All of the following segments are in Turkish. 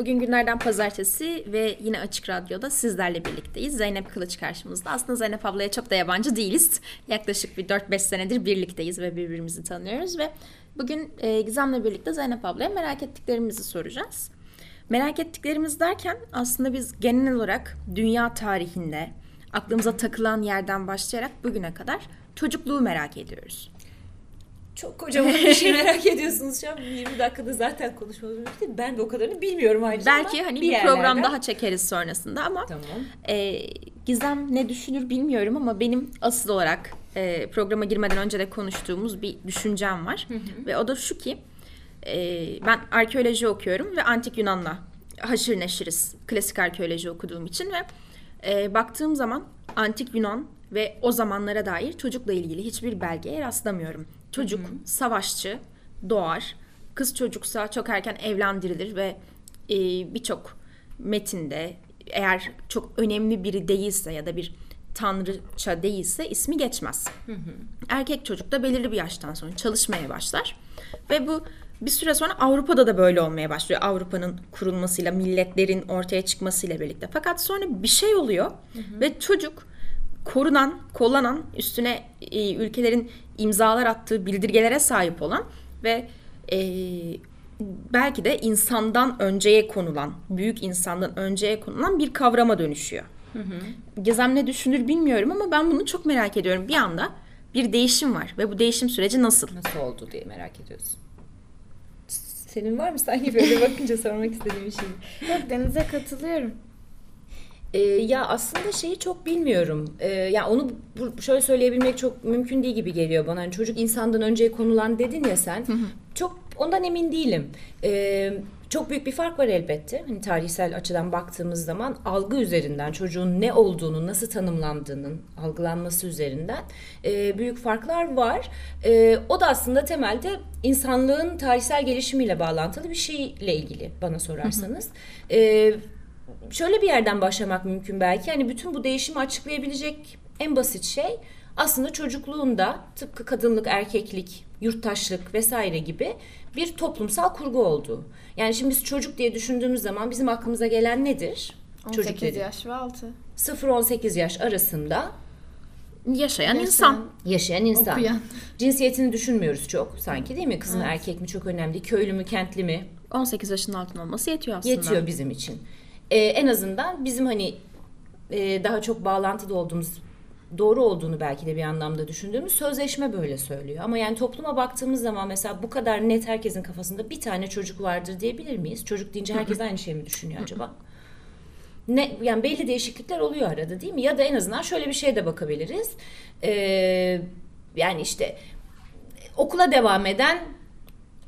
Bugün günlerden pazartesi ve yine Açık Radyo'da sizlerle birlikteyiz. Zeynep Kılıç karşımızda. Aslında Zeynep ablaya çok da yabancı değiliz. Yaklaşık bir 4-5 senedir birlikteyiz ve birbirimizi tanıyoruz ve bugün e, Gizem'le birlikte Zeynep ablaya merak ettiklerimizi soracağız. Merak ettiklerimiz derken aslında biz genel olarak dünya tarihinde aklımıza takılan yerden başlayarak bugüne kadar çocukluğu merak ediyoruz. Çok kocaman bir şey merak ediyorsunuz şu an. 20 dakikada zaten konuşmamız mümkün. Ben de o kadarını bilmiyorum ayrıca Belki hani bir, bir program daha çekeriz sonrasında ama tamam. e, Gizem ne düşünür bilmiyorum ama benim asıl olarak e, programa girmeden önce de konuştuğumuz bir düşüncem var. Hı hı. Ve o da şu ki e, ben arkeoloji okuyorum ve antik Yunan'la haşır neşiriz klasik arkeoloji okuduğum için ve e, baktığım zaman antik Yunan ve o zamanlara dair çocukla ilgili hiçbir belgeye rastlamıyorum. Çocuk Hı-hı. savaşçı, doğar. Kız çocuksa çok erken evlendirilir ve e, birçok metinde eğer çok önemli biri değilse ya da bir tanrıça değilse ismi geçmez. Hı hı. Erkek çocuk da belirli bir yaştan sonra çalışmaya başlar ve bu bir süre sonra Avrupa'da da böyle olmaya başlıyor. Avrupa'nın kurulmasıyla, milletlerin ortaya çıkmasıyla birlikte. Fakat sonra bir şey oluyor hı hı. ve çocuk korunan, kollanan, üstüne e, ülkelerin imzalar attığı bildirgelere sahip olan ve e, belki de insandan önceye konulan, büyük insandan önceye konulan bir kavrama dönüşüyor. Hı hı. Gizem ne düşünür bilmiyorum ama ben bunu çok merak ediyorum. Bir anda bir değişim var ve bu değişim süreci nasıl? Nasıl oldu diye merak ediyorsun. Senin var mı sanki böyle bakınca sormak istediğim bir şey? Yok Deniz'e katılıyorum. E, ya aslında şeyi çok bilmiyorum. E, ya onu bu, şöyle söyleyebilmek çok mümkün değil gibi geliyor bana. Hani çocuk insandan önce konulan dedin ya sen. Hı hı. Çok ondan emin değilim. E, çok büyük bir fark var elbette. Hani tarihsel açıdan baktığımız zaman algı üzerinden çocuğun ne olduğunu, nasıl tanımlandığının algılanması üzerinden e, büyük farklar var. E, o da aslında temelde insanlığın tarihsel gelişimiyle bağlantılı bir şeyle ilgili bana sorarsanız. Hı hı. E, şöyle bir yerden başlamak mümkün belki. Hani bütün bu değişimi açıklayabilecek en basit şey aslında çocukluğunda tıpkı kadınlık, erkeklik, yurttaşlık vesaire gibi bir toplumsal kurgu olduğu. Yani şimdi biz çocuk diye düşündüğümüz zaman bizim aklımıza gelen nedir? 18 çocuk dedi. yaş ve altı. 0-18 yaş arasında yaşayan, yaşayan insan. Yaşayan insan. Okuyan. Cinsiyetini düşünmüyoruz çok sanki değil mi? Kız mı evet. erkek mi çok önemli. Köylü mü kentli mi? 18 yaşının altın olması yetiyor aslında. Yetiyor bizim için e, en azından bizim hani e, daha çok bağlantıda olduğumuz doğru olduğunu belki de bir anlamda düşündüğümüz sözleşme böyle söylüyor. Ama yani topluma baktığımız zaman mesela bu kadar net herkesin kafasında bir tane çocuk vardır diyebilir miyiz? Çocuk deyince herkes aynı şeyi mi düşünüyor acaba? Ne, yani belli değişiklikler oluyor arada değil mi? Ya da en azından şöyle bir şeye de bakabiliriz. Ee, yani işte okula devam eden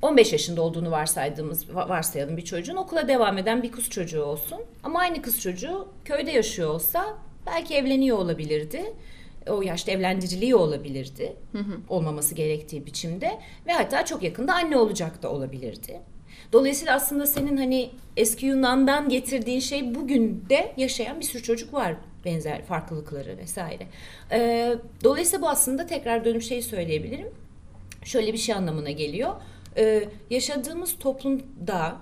15 yaşında olduğunu varsaydığımız varsayalım bir çocuğun okula devam eden bir kız çocuğu olsun. Ama aynı kız çocuğu köyde yaşıyor olsa belki evleniyor olabilirdi. O yaşta evlendiriliyor olabilirdi. Hı hı. Olmaması gerektiği biçimde ve hatta çok yakında anne olacak da olabilirdi. Dolayısıyla aslında senin hani eski Yunan'dan getirdiğin şey bugün de yaşayan bir sürü çocuk var benzer farklılıkları vesaire. Ee, dolayısıyla bu aslında tekrar dönüp şey söyleyebilirim. Şöyle bir şey anlamına geliyor ee, yaşadığımız toplumda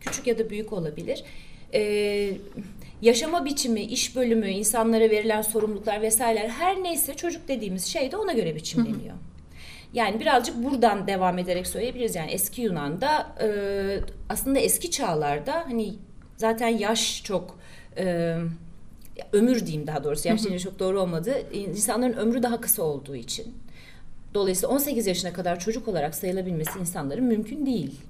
küçük ya da büyük olabilir. Ee, yaşama biçimi, iş bölümü, insanlara verilen sorumluluklar vesaireler her neyse çocuk dediğimiz şey de ona göre biçimleniyor. Yani birazcık buradan devam ederek söyleyebiliriz. Yani eski Yunan'da e, aslında eski çağlarda hani zaten yaş çok e, ömür diyeyim daha doğrusu yaş çok doğru olmadı. İnsanların ömrü daha kısa olduğu için Dolayısıyla 18 yaşına kadar çocuk olarak sayılabilmesi insanların mümkün değil.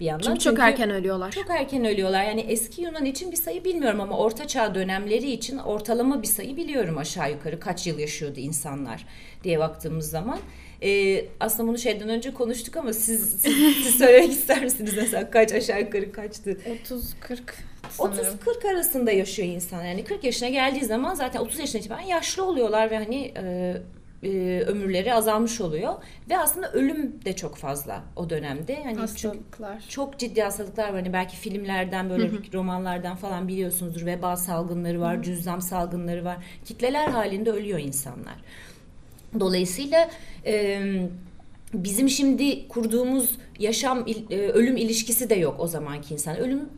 Bir yandan çünkü, çünkü çok erken ölüyorlar. Çok erken ölüyorlar. Yani eski Yunan için bir sayı bilmiyorum ama Orta Çağ dönemleri için ortalama bir sayı biliyorum aşağı yukarı kaç yıl yaşıyordu insanlar diye baktığımız zaman. Ee, aslında bunu şeyden önce konuştuk ama siz, siz, siz söylemek ister misiniz mesela kaç aşağı yukarı kaçtı? 30-40 30-40 arasında yaşıyor insan. Yani 40 yaşına geldiği zaman zaten 30 yaşına itibaren yaşlı oluyorlar ve hani e, e, ömürleri azalmış oluyor ve aslında ölüm de çok fazla o dönemde. Hani hastalıklar. Çok, çok ciddi hastalıklar var. Hani belki filmlerden böyle hı hı. romanlardan falan biliyorsunuzdur. Veba salgınları var, hı. cüzzam salgınları var. Kitleler halinde ölüyor insanlar. Dolayısıyla e, bizim şimdi kurduğumuz yaşam e, ölüm ilişkisi de yok o zamanki insan. Ölüm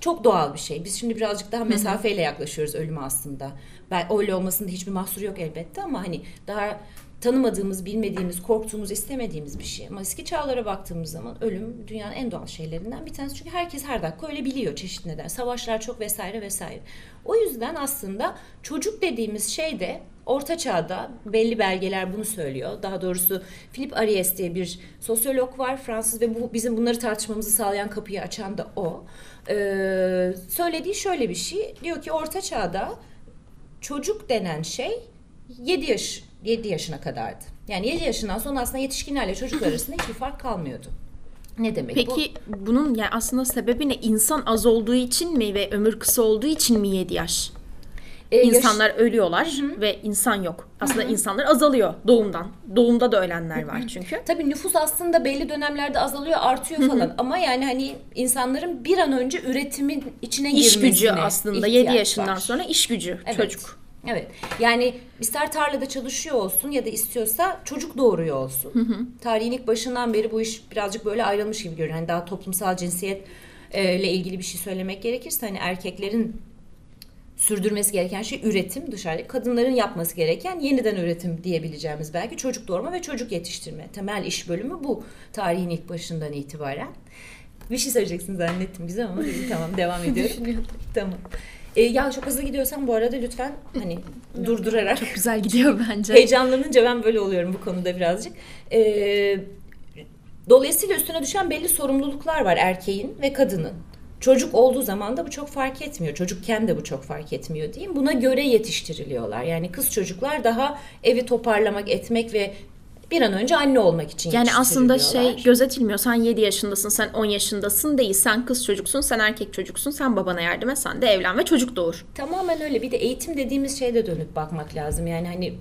çok doğal bir şey. Biz şimdi birazcık daha mesafeyle yaklaşıyoruz ölüme aslında. Ben öyle olmasında hiçbir mahsur yok elbette ama hani daha tanımadığımız, bilmediğimiz, korktuğumuz, istemediğimiz bir şey. Ama eski çağlara baktığımız zaman ölüm dünyanın en doğal şeylerinden bir tanesi. Çünkü herkes her dakika öyle biliyor çeşitli neden. Savaşlar çok vesaire vesaire. O yüzden aslında çocuk dediğimiz şey de Orta Çağ'da belli belgeler bunu söylüyor. Daha doğrusu Philip Ariès diye bir sosyolog var Fransız ve bu bizim bunları tartışmamızı sağlayan kapıyı açan da o. Ee, söylediği şöyle bir şey. Diyor ki Orta Çağ'da çocuk denen şey 7 yaş 7 yaşına kadardı. Yani 7 yaşından sonra aslında yetişkinlerle çocuklar arasında hiçbir fark kalmıyordu. Ne demek bu? Peki bunun yani aslında sebebi ne? İnsan az olduğu için mi ve ömür kısa olduğu için mi 7 yaş? Yaş- İnsanlar ölüyorlar ve insan yok. Aslında insanlar azalıyor doğumdan. Doğumda da ölenler var çünkü. Tabii nüfus aslında belli dönemlerde azalıyor, artıyor falan. Ama yani hani insanların bir an önce üretimin içine İş girmesine gücü aslında ihtiyaç 7 yaşından var. sonra iş gücü Evet. çocuk. Evet. Yani ister tarlada çalışıyor olsun ya da istiyorsa çocuk doğuruyor olsun. Tarihin ilk başından beri bu iş birazcık böyle ayrılmış gibi görünüyor. Hani daha toplumsal cinsiyet e, ile ilgili bir şey söylemek gerekirse hani erkeklerin sürdürmesi gereken şey üretim dışarıda. Kadınların yapması gereken yeniden üretim diyebileceğimiz belki çocuk doğurma ve çocuk yetiştirme. Temel iş bölümü bu tarihin ilk başından itibaren. Bir şey söyleyeceksin zannettim güzel ama tamam devam ediyorum. tamam. E, ya çok hızlı gidiyorsan bu arada lütfen hani durdurarak Güzel gidiyor bence. heyecanlanınca ben böyle oluyorum bu konuda birazcık. E, dolayısıyla üstüne düşen belli sorumluluklar var erkeğin ve kadının. Çocuk olduğu zaman da bu çok fark etmiyor. Çocukken de bu çok fark etmiyor diyeyim. Buna göre yetiştiriliyorlar. Yani kız çocuklar daha evi toparlamak, etmek ve bir an önce anne olmak için Yani aslında şey gözetilmiyor. Sen 7 yaşındasın, sen 10 yaşındasın değil. Sen kız çocuksun, sen erkek çocuksun. Sen babana yardım et, sen de evlen ve çocuk doğur. Tamamen öyle. Bir de eğitim dediğimiz şeye de dönüp bakmak lazım. Yani hani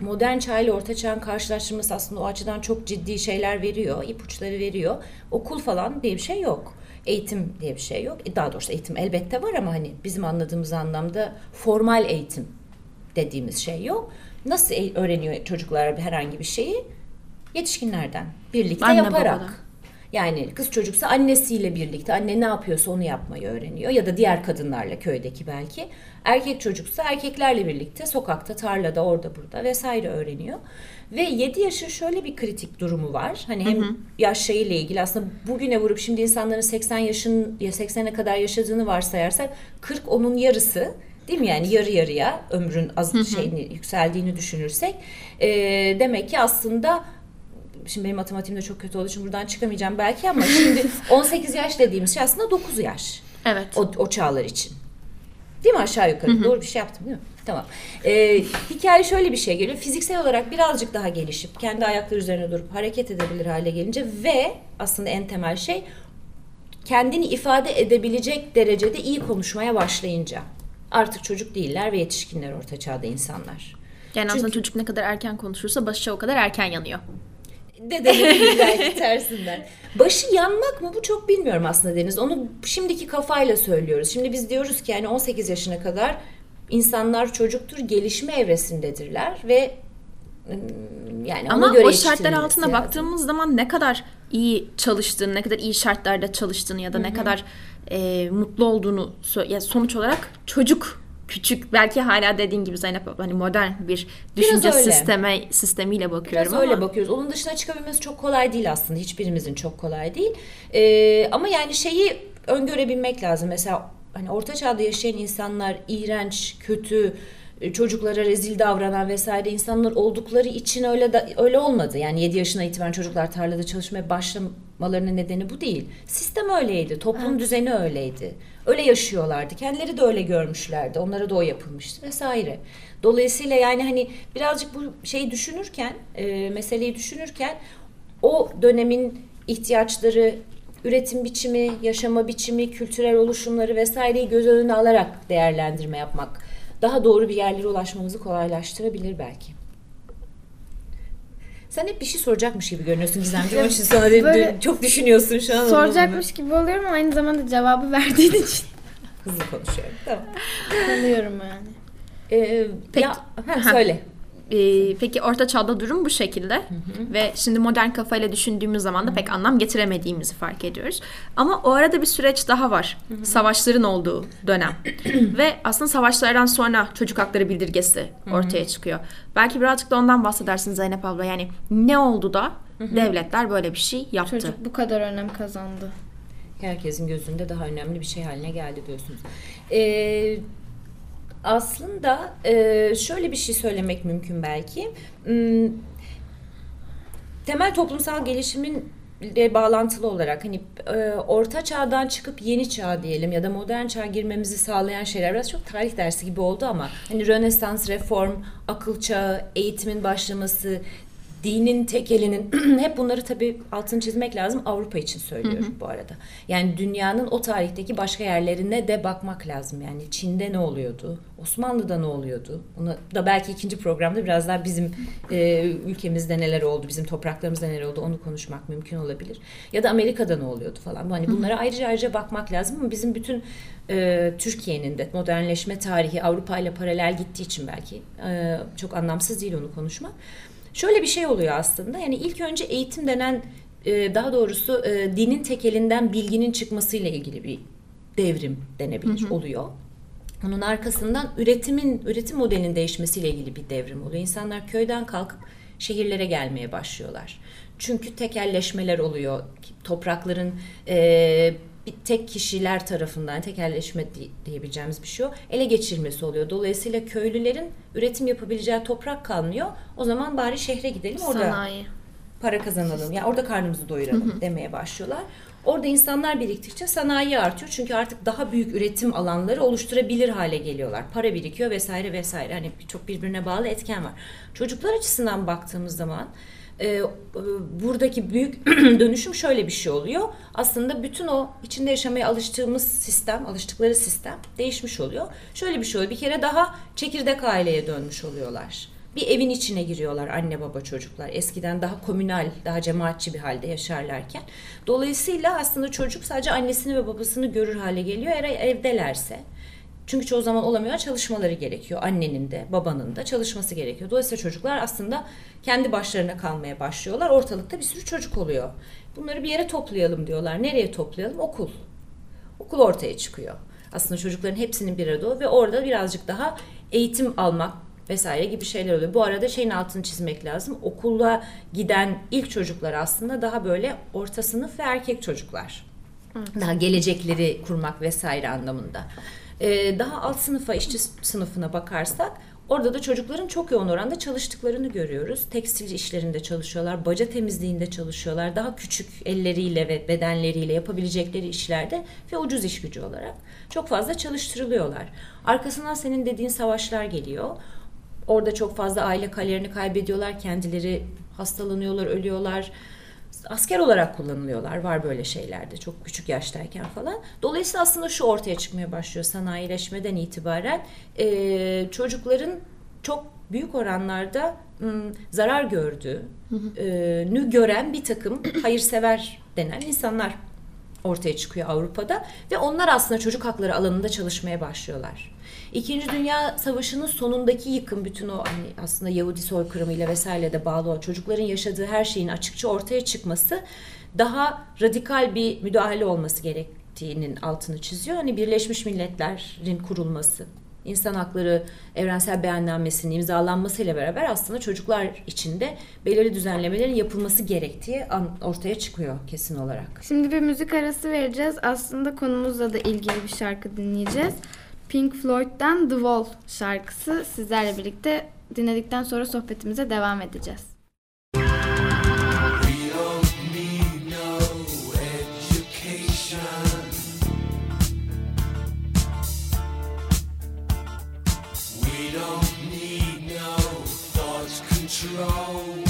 modern çağ ile orta çağın karşılaştırması aslında o açıdan çok ciddi şeyler veriyor, ipuçları veriyor. Okul falan diye bir şey yok. Eğitim diye bir şey yok. E, Daha doğrusu eğitim elbette var ama hani bizim anladığımız anlamda formal eğitim dediğimiz şey yok. Nasıl e- öğreniyor çocuklar herhangi bir şeyi? Yetişkinlerden birlikte Anne yaparak. babadan. Yani kız çocuksa annesiyle birlikte anne ne yapıyorsa onu yapmayı öğreniyor ya da diğer kadınlarla köydeki belki. Erkek çocuksa erkeklerle birlikte sokakta, tarlada, orada burada vesaire öğreniyor. Ve 7 yaşın şöyle bir kritik durumu var. Hani hem yaş şeyiyle ilgili aslında bugüne vurup şimdi insanların 80 yaşın ya 80'e kadar yaşadığını varsayarsak 40 onun yarısı Değil mi yani yarı yarıya ömrün az şeyini yükseldiğini düşünürsek e, demek ki aslında şimdi benim matematiğim de çok kötü olduğu için buradan çıkamayacağım belki ama şimdi 18 yaş dediğimiz şey aslında 9 yaş Evet. o, o çağlar için. Değil mi aşağı yukarı? Doğru bir şey yaptım değil mi? Tamam. Ee, hikaye şöyle bir şey geliyor. Fiziksel olarak birazcık daha gelişip kendi ayakları üzerine durup hareket edebilir hale gelince ve aslında en temel şey kendini ifade edebilecek derecede iyi konuşmaya başlayınca. Artık çocuk değiller ve yetişkinler orta çağda insanlar. Yani aslında Çünkü- çocuk ne kadar erken konuşursa başı o kadar erken yanıyor. De denebilir belki tersinden. Başı yanmak mı bu çok bilmiyorum aslında Deniz. Onu şimdiki kafayla söylüyoruz. Şimdi biz diyoruz ki yani 18 yaşına kadar insanlar çocuktur, gelişme evresindedirler ve yani Ama göre o şartlar altında lazım. baktığımız zaman ne kadar iyi çalıştığını, ne kadar iyi şartlarda çalıştığını ya da ne kadar e, mutlu olduğunu sö- ya sonuç olarak çocuk küçük belki hala dediğin gibi Zeynep hani modern bir düşünce öyle. sisteme sistemiyle bakıyorum Biraz öyle ama bakıyoruz. Onun dışına çıkabilmesi çok kolay değil aslında. Hiçbirimizin çok kolay değil. Ee, ama yani şeyi öngörebilmek lazım. Mesela hani orta çağda yaşayan insanlar iğrenç, kötü, çocuklara rezil davranan vesaire insanlar oldukları için öyle da, öyle olmadı. Yani 7 yaşına itibaren çocuklar tarlada çalışmaya başlamalarının nedeni bu değil. Sistem öyleydi, toplum düzeni öyleydi. Öyle yaşıyorlardı. Kendileri de öyle görmüşlerdi. Onlara da o yapılmıştı vesaire. Dolayısıyla yani hani birazcık bu şeyi düşünürken, e, meseleyi düşünürken o dönemin ihtiyaçları, üretim biçimi, yaşama biçimi, kültürel oluşumları vesaireyi göz önüne alarak değerlendirme yapmak daha doğru bir yerlere ulaşmamızı kolaylaştırabilir belki. Sen hep bir şey soracakmış gibi görünüyorsun Gizemciğim. Onun için sana de- çok düşünüyorsun şu an. Soracakmış gibi oluyorum ama aynı zamanda cevabı verdiğin için Hızlı konuşuyorum. Tamam. kalıyorum yani. Ee, Peki. Ya, Ha. söyle. E, peki orta çağda durum bu şekilde ve şimdi modern kafayla düşündüğümüz zaman da pek anlam getiremediğimizi fark ediyoruz. Ama o arada bir süreç daha var. Savaşların olduğu dönem. ve aslında savaşlardan sonra çocuk hakları bildirgesi ortaya çıkıyor. Belki birazcık da ondan bahsedersin Zeynep abla. Yani ne oldu da devletler böyle bir şey yaptı? Çocuk bu kadar önem kazandı. herkesin gözünde daha önemli bir şey haline geldi diyorsunuz. Ee, aslında e, şöyle bir şey söylemek mümkün belki. Hmm, temel toplumsal gelişimin ile bağlantılı olarak hani e, orta çağdan çıkıp yeni çağ diyelim ya da modern çağ girmemizi sağlayan şeyler biraz çok tarih dersi gibi oldu ama hani Rönesans, reform, akıl çağı, eğitimin başlaması, dinin tekelinin hep bunları tabii altını çizmek lazım Avrupa için söylüyorum bu arada. Yani dünyanın o tarihteki başka yerlerine de bakmak lazım. Yani Çin'de ne oluyordu? Osmanlı'da ne oluyordu? Ona da belki ikinci programda biraz daha bizim e, ülkemizde neler oldu, bizim topraklarımızda neler oldu onu konuşmak mümkün olabilir. Ya da Amerika'da ne oluyordu falan. Hani bunlara ayrıca ayrıca bakmak lazım ama bizim bütün e, Türkiye'nin de modernleşme tarihi Avrupa ile paralel gittiği için belki e, çok anlamsız değil onu konuşmak. Şöyle bir şey oluyor aslında. Yani ilk önce eğitim denen e, daha doğrusu e, dinin tekelinden bilginin çıkmasıyla ilgili bir devrim denebilir oluyor. Onun arkasından üretimin üretim modelinin değişmesiyle ilgili bir devrim oluyor. İnsanlar köyden kalkıp şehirlere gelmeye başlıyorlar. Çünkü tekelleşmeler oluyor. Toprakların e, bir tek kişiler tarafından tekelleşme diyebileceğimiz bir şey o. Ele geçirmesi oluyor. Dolayısıyla köylülerin üretim yapabileceği toprak kalmıyor. O zaman bari şehre gidelim orada Sanayi. para kazanalım. Yani orada karnımızı doyuralım demeye başlıyorlar. Orada insanlar biriktikçe sanayi artıyor. Çünkü artık daha büyük üretim alanları oluşturabilir hale geliyorlar. Para birikiyor vesaire vesaire. Hani çok birbirine bağlı etken var. Çocuklar açısından baktığımız zaman e, e, buradaki büyük dönüşüm şöyle bir şey oluyor. Aslında bütün o içinde yaşamaya alıştığımız sistem, alıştıkları sistem değişmiş oluyor. Şöyle bir şey oluyor. Bir kere daha çekirdek aileye dönmüş oluyorlar. Bir evin içine giriyorlar anne baba çocuklar. Eskiden daha komünal, daha cemaatçi bir halde yaşarlarken. Dolayısıyla aslında çocuk sadece annesini ve babasını görür hale geliyor eğer evdelerse. Çünkü çoğu zaman olamıyor çalışmaları gerekiyor. Annenin de babanın da çalışması gerekiyor. Dolayısıyla çocuklar aslında kendi başlarına kalmaya başlıyorlar. Ortalıkta bir sürü çocuk oluyor. Bunları bir yere toplayalım diyorlar. Nereye toplayalım? Okul. Okul ortaya çıkıyor. Aslında çocukların hepsinin bir arada ve orada birazcık daha eğitim almak vesaire gibi şeyler oluyor. Bu arada şeyin altını çizmek lazım. Okula giden ilk çocuklar aslında daha böyle orta sınıf ve erkek çocuklar. Daha gelecekleri kurmak vesaire anlamında. Ee, daha alt sınıfa, işçi sınıfına bakarsak orada da çocukların çok yoğun oranda çalıştıklarını görüyoruz. Tekstil işlerinde çalışıyorlar, baca temizliğinde çalışıyorlar. Daha küçük elleriyle ve bedenleriyle yapabilecekleri işlerde ve ucuz iş gücü olarak çok fazla çalıştırılıyorlar. Arkasından senin dediğin savaşlar geliyor. Orada çok fazla aile kariyerini kaybediyorlar, kendileri hastalanıyorlar, ölüyorlar asker olarak kullanılıyorlar. Var böyle şeylerde çok küçük yaştayken falan. Dolayısıyla aslında şu ortaya çıkmaya başlıyor sanayileşmeden itibaren. E, çocukların çok büyük oranlarda m, zarar gördüğünü gören bir takım hayırsever denen insanlar ortaya çıkıyor Avrupa'da ve onlar aslında çocuk hakları alanında çalışmaya başlıyorlar. İkinci Dünya Savaşı'nın sonundaki yıkım bütün o hani aslında Yahudi soykırımıyla vesaire de bağlı olan çocukların yaşadığı her şeyin açıkça ortaya çıkması daha radikal bir müdahale olması gerektiğinin altını çiziyor. Hani Birleşmiş Milletler'in kurulması, insan hakları evrensel beyannamesinin imzalanmasıyla beraber aslında çocuklar içinde belirli düzenlemelerin yapılması gerektiği ortaya çıkıyor kesin olarak. Şimdi bir müzik arası vereceğiz. Aslında konumuzla da ilgili bir şarkı dinleyeceğiz. Pink Floyd'dan The Wall şarkısı sizlerle birlikte dinledikten sonra sohbetimize devam edeceğiz. control.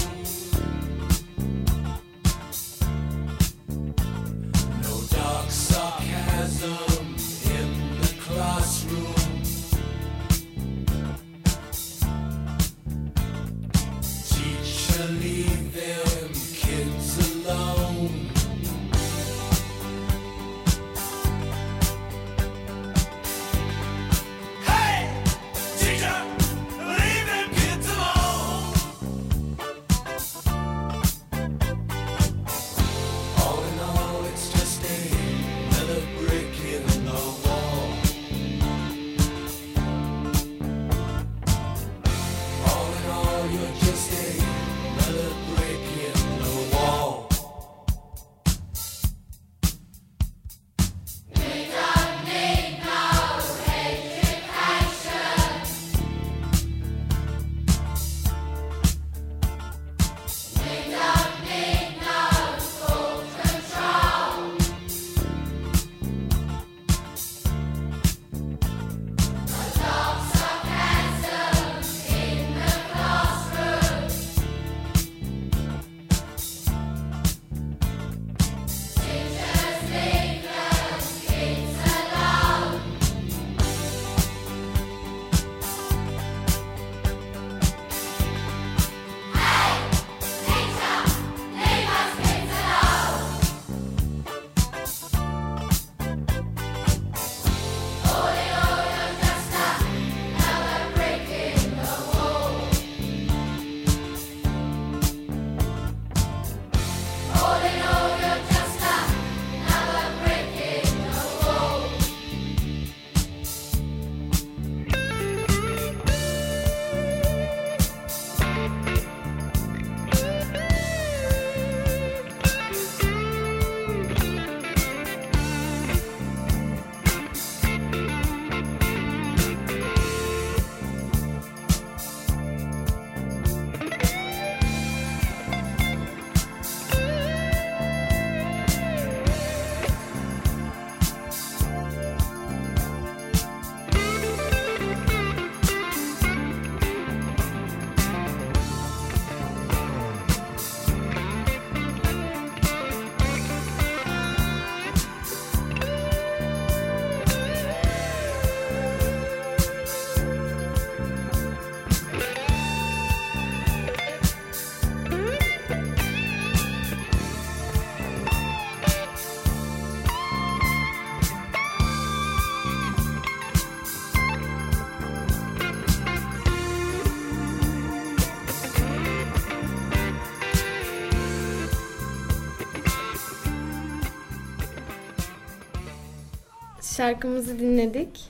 Şarkımızı dinledik.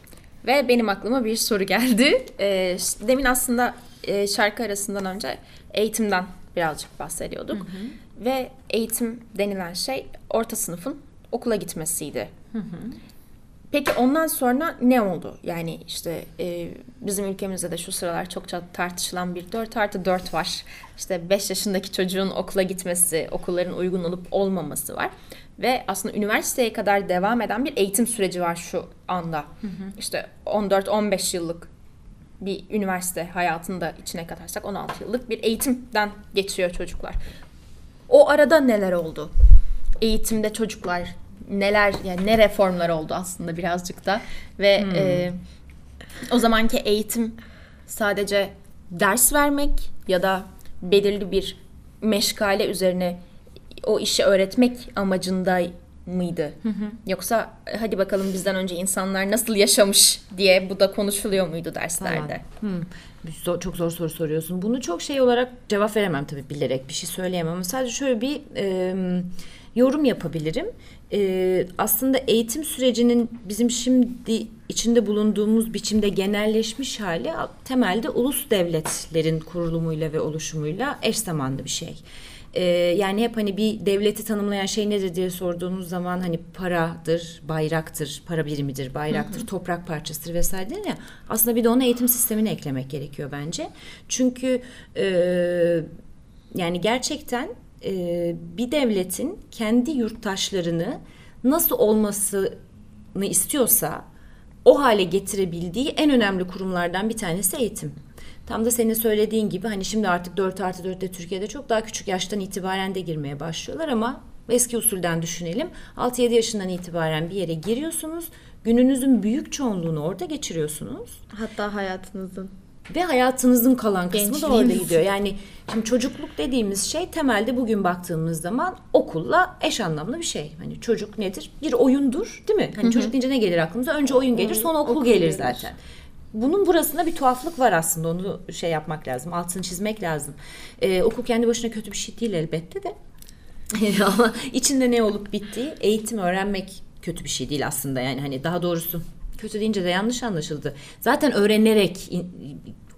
Ve benim aklıma bir soru geldi. Ee, demin aslında e, şarkı arasından önce eğitimden birazcık bahsediyorduk. Ve eğitim denilen şey orta sınıfın okula gitmesiydi. Peki ondan sonra ne oldu? Yani işte e, bizim ülkemizde de şu sıralar çokça tartışılan bir 4 artı 4 var. İşte 5 yaşındaki çocuğun okula gitmesi, okulların uygun olup olmaması var. Ve aslında üniversiteye kadar devam eden bir eğitim süreci var şu anda. İşte 14-15 yıllık bir üniversite hayatında içine katarsak 16 yıllık bir eğitimden geçiyor çocuklar. O arada neler oldu? Eğitimde çocuklar neler yani ne reformlar oldu aslında birazcık da ve e, o zamanki eğitim sadece ders vermek ya da belirli bir meşgale üzerine o işi öğretmek amacında mıydı? Yoksa e, hadi bakalım bizden önce insanlar nasıl yaşamış diye bu da konuşuluyor muydu derslerde? Hmm, zor- çok zor soru soruyorsun. Bunu çok şey olarak cevap veremem tabii bilerek bir şey söyleyemem ama sadece şöyle bir e, yorum yapabilirim. E, aslında eğitim sürecinin bizim şimdi içinde bulunduğumuz biçimde genelleşmiş hali temelde ulus devletlerin kurulumuyla ve oluşumuyla eş zamanlı bir şey. Ee, yani hep hani bir devleti tanımlayan şey nedir diye sorduğunuz zaman hani paradır, bayraktır, para birimidir, bayraktır, toprak parçasıdır vesaire değil ya. Aslında bir de ona eğitim sistemini eklemek gerekiyor bence. Çünkü e, yani gerçekten e, bir devletin kendi yurttaşlarını nasıl olmasını istiyorsa o hale getirebildiği en önemli kurumlardan bir tanesi eğitim. Tam da senin söylediğin gibi hani şimdi artık 4 artı 4'te Türkiye'de çok daha küçük yaştan itibaren de girmeye başlıyorlar ama eski usulden düşünelim. 6-7 yaşından itibaren bir yere giriyorsunuz. Gününüzün büyük çoğunluğunu orada geçiriyorsunuz. Hatta hayatınızın. Ve hayatınızın kalan kısmı da orada gidiyor. Yani şimdi çocukluk dediğimiz şey temelde bugün baktığımız zaman okulla eş anlamlı bir şey. Hani çocuk nedir? Bir oyundur değil mi? Hani çocuk deyince ne gelir aklımıza? Önce oyun gelir sonra okul, okul gelir gelir. zaten. Bunun burasında bir tuhaflık var aslında onu şey yapmak lazım altını çizmek lazım. Ee, okul kendi başına kötü bir şey değil elbette de. Ama içinde ne olup bittiği eğitim öğrenmek kötü bir şey değil aslında yani hani daha doğrusu kötü deyince de yanlış anlaşıldı. Zaten öğrenerek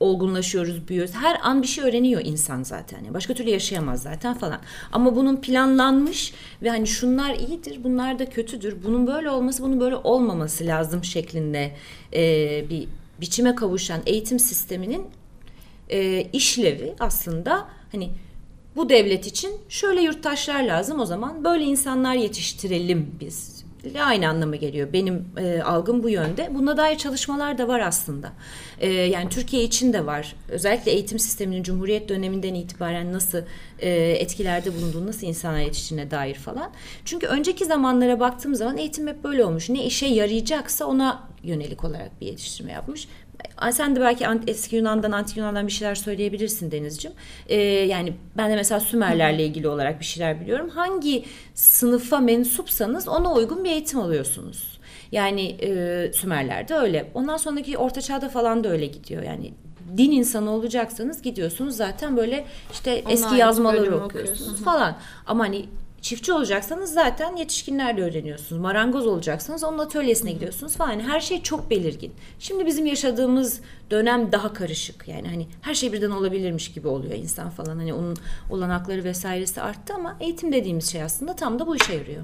olgunlaşıyoruz, büyüyoruz. Her an bir şey öğreniyor insan zaten. Yani başka türlü yaşayamaz zaten falan. Ama bunun planlanmış ve hani şunlar iyidir, bunlar da kötüdür. Bunun böyle olması, bunun böyle olmaması lazım şeklinde e, bir biçime kavuşan eğitim sisteminin e, işlevi aslında hani bu devlet için şöyle yurttaşlar lazım o zaman böyle insanlar yetiştirelim biz. Aynı anlama geliyor. Benim e, algım bu yönde. Buna dair çalışmalar da var aslında. E, yani Türkiye için de var. Özellikle eğitim sisteminin Cumhuriyet döneminden itibaren nasıl e, etkilerde bulunduğu, nasıl insanlar yetiştiğine dair falan. Çünkü önceki zamanlara baktığım zaman eğitim hep böyle olmuş. Ne işe yarayacaksa ona yönelik olarak bir yetiştirme yapmış. Sen de belki eski Yunan'dan, antik Yunan'dan bir şeyler söyleyebilirsin Denizciğim. Ee, yani ben de mesela Sümerlerle ilgili olarak bir şeyler biliyorum. Hangi sınıfa mensupsanız ona uygun bir eğitim alıyorsunuz. Yani e, Sümerler'de öyle. Ondan sonraki Orta Çağ'da falan da öyle gidiyor. Yani din insanı olacaksanız gidiyorsunuz zaten böyle işte Ona eski yazmaları okuyorsunuz okuyorsun. falan. Ama hani çiftçi olacaksanız zaten yetişkinlerle öğreniyorsunuz. Marangoz olacaksanız onun atölyesine gidiyorsunuz falan. Yani her şey çok belirgin. Şimdi bizim yaşadığımız dönem daha karışık. Yani hani her şey birden olabilirmiş gibi oluyor insan falan. Hani onun olanakları vesairesi arttı ama eğitim dediğimiz şey aslında tam da bu işe yarıyor.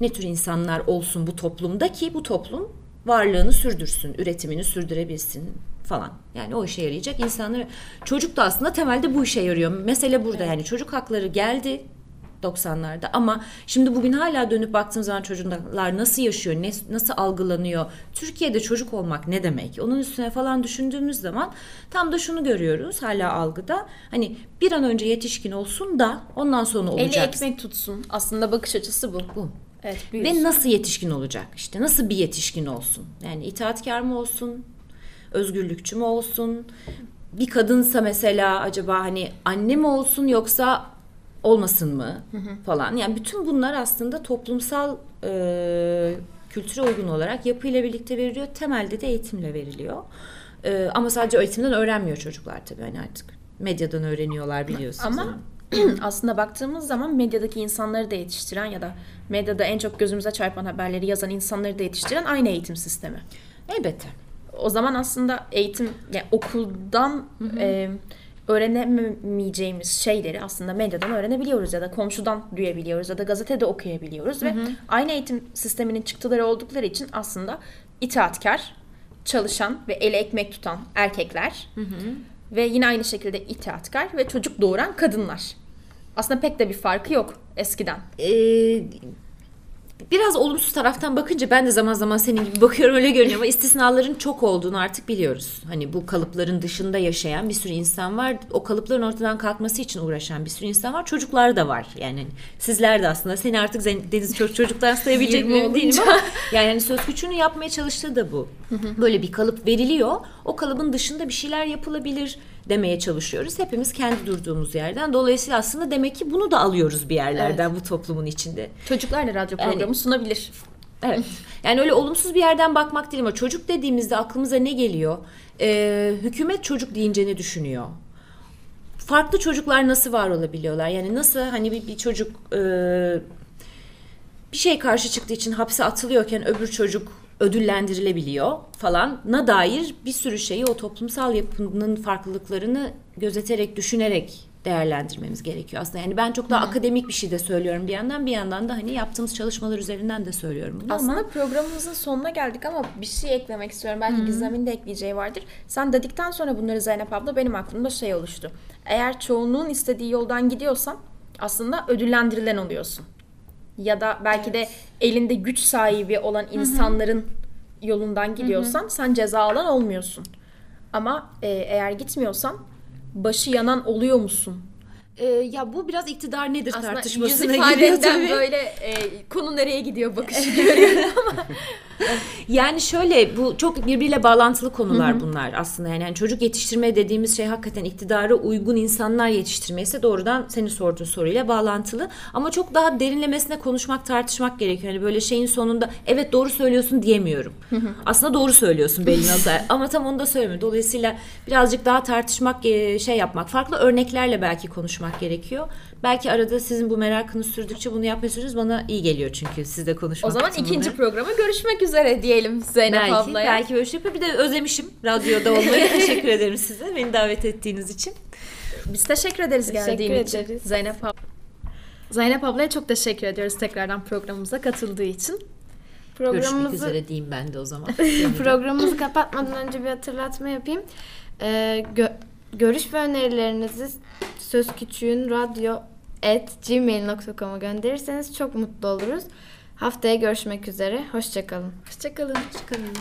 Ne tür insanlar olsun bu toplumda ki bu toplum varlığını sürdürsün, üretimini sürdürebilsin falan. Yani o işe yarayacak insanları. Çocuk da aslında temelde bu işe yarıyor. Mesele burada yani çocuk hakları geldi 90'larda ama şimdi bugün hala dönüp baktığım zaman çocuklar nasıl yaşıyor, ne, nasıl algılanıyor, Türkiye'de çocuk olmak ne demek, onun üstüne falan düşündüğümüz zaman tam da şunu görüyoruz hala algıda. Hani bir an önce yetişkin olsun da ondan sonra Eli olacak. ekmek tutsun. Aslında bakış açısı bu. Bu. Evet, Ve nasıl yetişkin olacak? İşte nasıl bir yetişkin olsun? Yani itaatkar mı olsun? Özgürlükçü mü olsun? Bir kadınsa mesela acaba hani anne mi olsun yoksa olmasın mı falan. Yani bütün bunlar aslında toplumsal e, kültüre uygun olarak yapıyla birlikte veriliyor. Temelde de eğitimle veriliyor. E, ama sadece eğitimden öğrenmiyor çocuklar tabii hani artık. Medyadan öğreniyorlar biliyorsunuz. Ama aslında baktığımız zaman medyadaki insanları da yetiştiren ya da medyada en çok gözümüze çarpan haberleri yazan insanları da yetiştiren aynı eğitim sistemi. Elbette. O zaman aslında eğitim yani okuldan e, öğrenemeyeceğimiz şeyleri aslında medyadan öğrenebiliyoruz ya da komşudan duyabiliyoruz ya da gazetede okuyabiliyoruz ve aynı eğitim sisteminin çıktıları oldukları için aslında itaatkar, çalışan ve eli ekmek tutan erkekler ve yine aynı şekilde itaatkar ve çocuk doğuran kadınlar. Aslında pek de bir farkı yok eskiden. Ee, biraz olumsuz taraftan bakınca ben de zaman zaman senin gibi bakıyorum öyle görünüyor ama istisnaların çok olduğunu artık biliyoruz. Hani bu kalıpların dışında yaşayan bir sürü insan var. O kalıpların ortadan kalkması için uğraşan bir sürü insan var. Çocuklar da var. Yani sizler de aslında seni artık deniz çocuk çocuktan sayabilecek miyim değilim ama yani hani söz gücünü yapmaya çalıştığı da bu. Böyle bir kalıp veriliyor. O kalıbın dışında bir şeyler yapılabilir demeye çalışıyoruz. Hepimiz kendi durduğumuz yerden. Dolayısıyla aslında demek ki bunu da alıyoruz bir yerlerden bu toplumun içinde. Çocuklar da radyo Yani- programı sunabilir. Evet. Yani öyle olumsuz bir yerden bakmak değil ama çocuk dediğimizde aklımıza ne geliyor? Ee, hükümet çocuk deyince ne düşünüyor? Farklı çocuklar nasıl var olabiliyorlar? Yani nasıl hani bir, bir çocuk e, bir şey karşı çıktığı için hapse atılıyorken öbür çocuk ödüllendirilebiliyor falan na dair bir sürü şeyi o toplumsal yapının farklılıklarını gözeterek, düşünerek değerlendirmemiz gerekiyor aslında. Yani ben çok daha akademik bir şey de söylüyorum bir yandan bir yandan da hani yaptığımız çalışmalar üzerinden de söylüyorum bunu Aslında ama programımızın sonuna geldik ama bir şey eklemek istiyorum. Belki Gizem'in de ekleyeceği vardır. Sen dedikten sonra bunları Zeynep abla benim aklımda şey oluştu. Eğer çoğunluğun istediği yoldan gidiyorsan aslında ödüllendirilen oluyorsun. Ya da belki de elinde güç sahibi olan insanların yolundan gidiyorsan sen ceza alan olmuyorsun. Ama e, eğer gitmiyorsan başı yanan oluyor musun? E, ya bu biraz iktidar nedir Aslında yüz tartışmasına giriyor ifadenden tabii. böyle e, konu nereye gidiyor bakışı görüyorum. Yani şöyle bu çok birbiriyle bağlantılı konular bunlar aslında. Yani, yani çocuk yetiştirme dediğimiz şey hakikaten iktidara uygun insanlar yetiştirme ise doğrudan senin sorduğun soruyla bağlantılı. Ama çok daha derinlemesine konuşmak, tartışmak gerekiyor. Yani böyle şeyin sonunda evet doğru söylüyorsun diyemiyorum. aslında doğru söylüyorsun belli noktada ama tam onu da söylemiyorum. Dolayısıyla birazcık daha tartışmak, e, şey yapmak, farklı örneklerle belki konuşmak gerekiyor. Belki arada sizin bu merakınız sürdükçe bunu yapmayı sürdünüz bana iyi geliyor çünkü sizle konuşmak. O zaman için ikinci programa görüşmek üzere diyelim Zeynep Belki, ablaya. belki böyle şey. Bir de özlemişim radyoda olmayı. Teşekkür ederim size beni davet ettiğiniz için. Biz teşekkür ederiz Teşekkür geldiğin için. ederiz. Zeynep abla. Zeynep ablaya çok teşekkür ediyoruz tekrardan programımıza katıldığı için. Görüşmek Programımızı üzere diyeyim ben de o zaman. Programımızı kapatmadan önce bir hatırlatma yapayım. Ee, gö- görüş ve önerilerinizi söz küçüğün radyo at gmail.com'a gönderirseniz çok mutlu oluruz. Haftaya görüşmek üzere. Hoşçakalın. Hoşçakalın. Çıkalım.